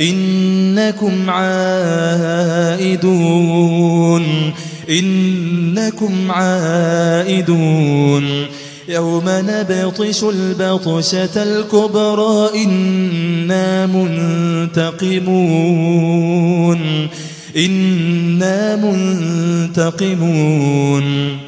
إنكم عائدون. إنكم عائدون. يوم نبطش البطشة الكبرى إنا منتقمون. إنا منتقمون.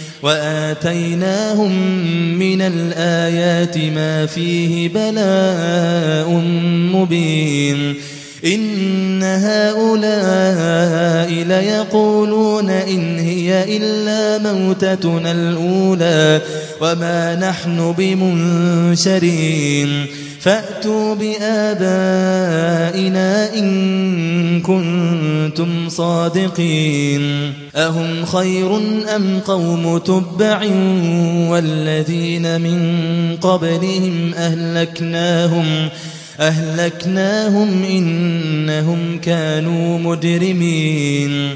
وآتيناهم من الآيات ما فيه بلاء مبين. إن هؤلاء ليقولون إن هي إلا موتتنا الأولى. وما نحن بمنشرين فأتوا بآبائنا إن كنتم صادقين أهم خير أم قوم تبع والذين من قبلهم أهلكناهم أهلكناهم إنهم كانوا مجرمين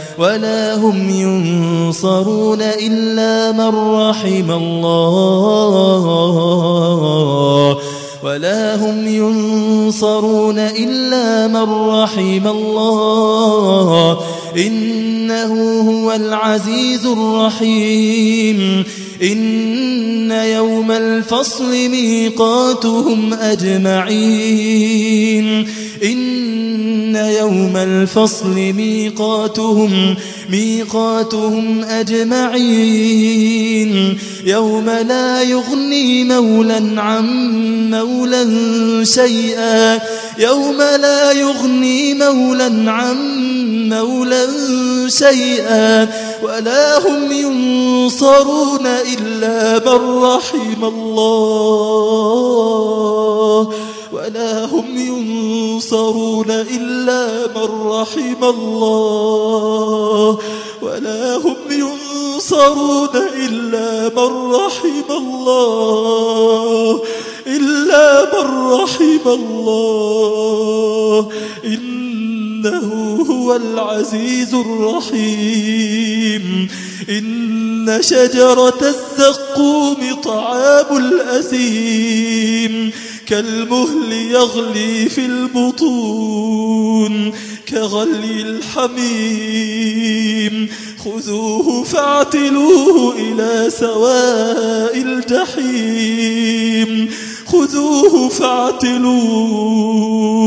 ولا هم ينصرون إلا من رحم الله ولا هم ينصرون إلا من رحم الله إنه هو العزيز الرحيم إن يوم الفصل ميقاتهم أجمعين إن يوم الفصل ميقاتهم ميقاتهم أجمعين. يوم لا يغني مولا عن مولا شيئا. يوم لا يغني مولا عن مولا شيئا. ولا هم ينصرون إلا من رحم الله. ولا هم ينصرون إلا من رحم الله. ولا هم ينصرون إلا من رحم الله. إلا من رحم الله. إنه هو العزيز الرحيم. إن شجرة الزقوم طعام الأثيم. كالمهل يغلي في البطون كغلي الحميم. خذوه فاعتلوه إلى سواء الجحيم. خذوه فاعتلوه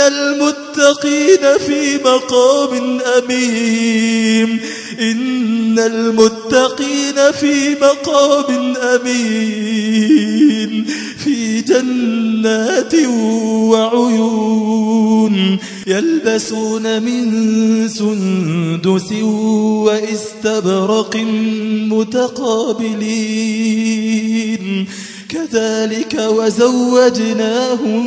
المتقين في مقام أمين إن المتقين في مقام أمين في جنات وعيون يلبسون من سندس واستبرق متقابلين كذلك وزوجناهم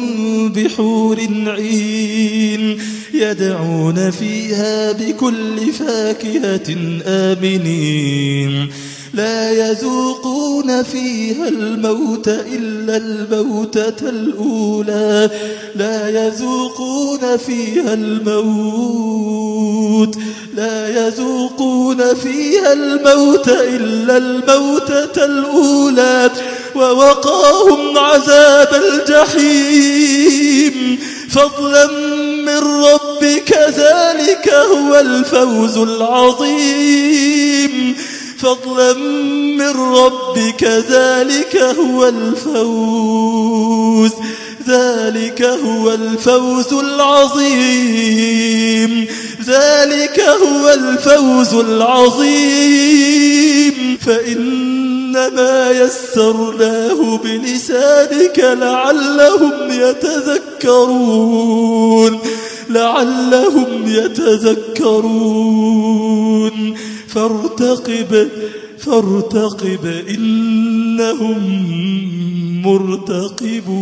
بحور عين يدعون فيها بكل فاكهة آمنين. لا يذوقون فيها الموت إلا الموتة الأولى. لا يذوقون فيها الموت. لا يذوقون فيها الموت إلا الموتة الأولى. ووقاهم عذاب الجحيم. فضلا من ربك ذلك هو الفوز العظيم. فضلا من ربك ذلك هو الفوز. ذلك هو الفوز العظيم. ذلك هو الفوز العظيم. فإنما يسرناه بلسانك لعلهم يتذكرون لعلهم يتذكرون. فارتقب فارتقب إنهم مرتقبون.